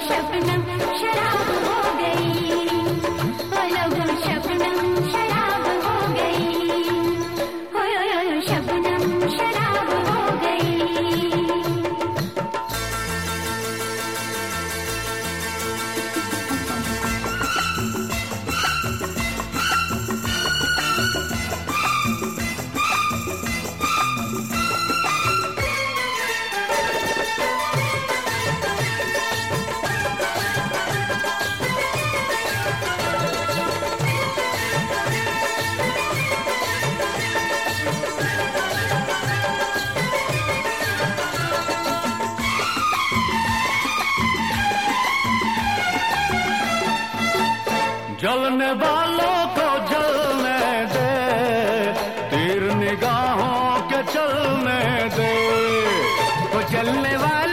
shall remember, shall जलने वालों को जलने दे तीर निगाहों के चलने दे। तो जलने वाले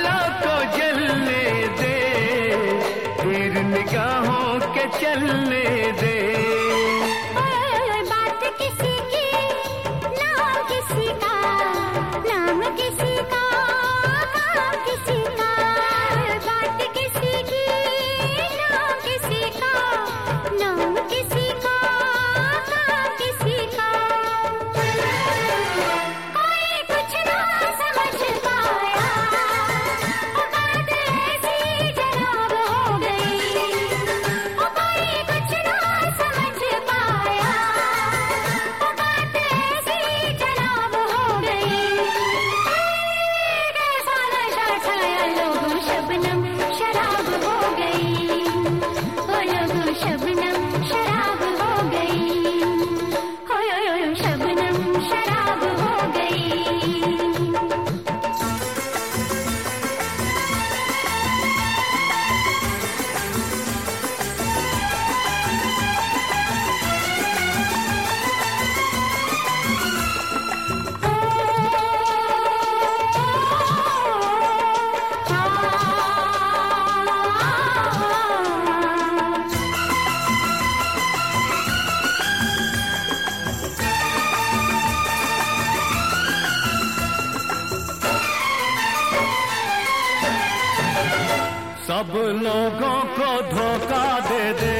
सब लोगों को धोखा दे दे।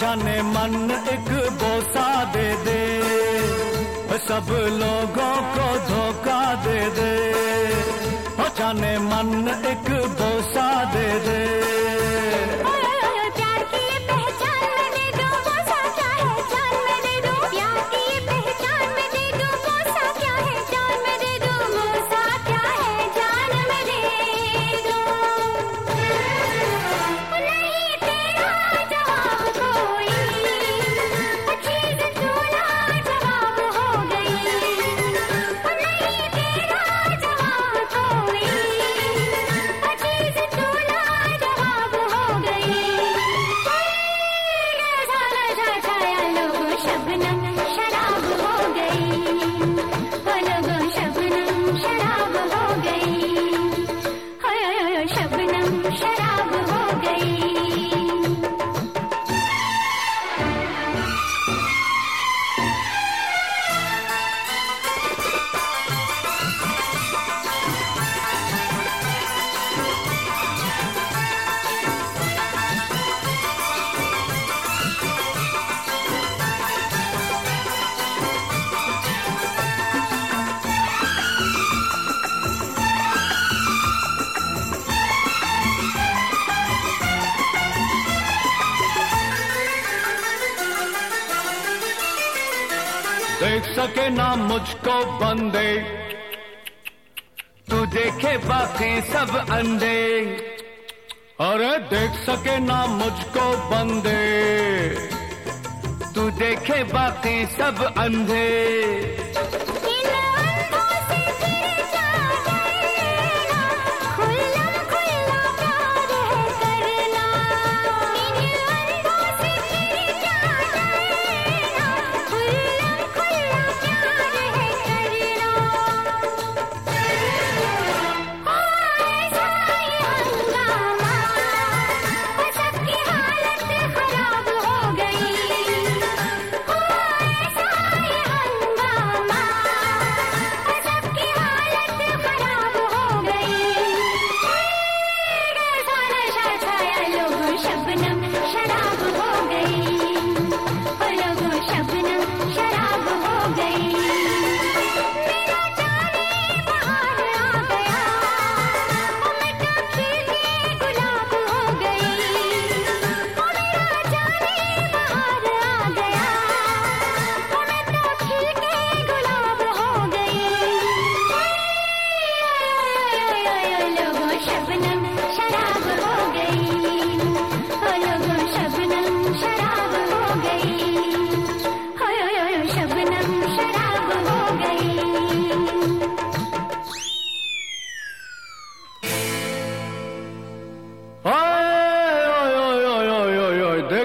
जाने मन एक बोसा दे दे। सब लोगों को धोखा दे दे। जाने मन एक बोसा दे दे। सके ना मुझको बंदे। तू देखे बाकी सब अंधे। अरे देख सके ना मुझको बंदे। तू देखे बाकी सब अंधे।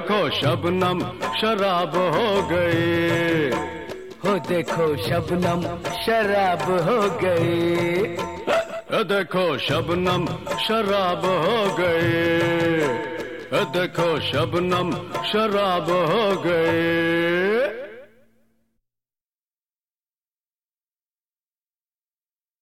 शबनम शराब हो गए हो देखो शबनम शराब हो गए देखो शबनम शराब हो गए देखो शबनम शराब हो गए